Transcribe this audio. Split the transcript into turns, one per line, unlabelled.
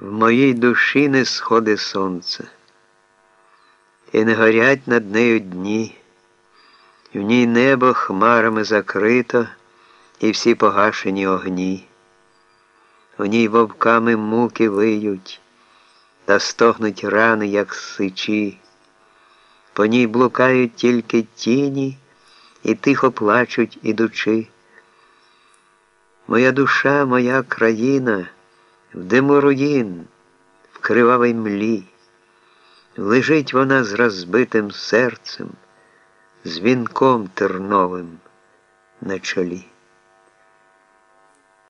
В моїй душі не сходи сонце, і не горять над нею дні, в ній небо хмарами закрито, і всі погашені огні, в ній вовками муки виють, та стогнуть рани, як сичі, по ній блукають тільки тіні і тихо плачуть ідучи. Моя душа, моя країна в диму руїн, в кривавій млі, лежить вона з розбитим серцем, з вінком терновим на чолі.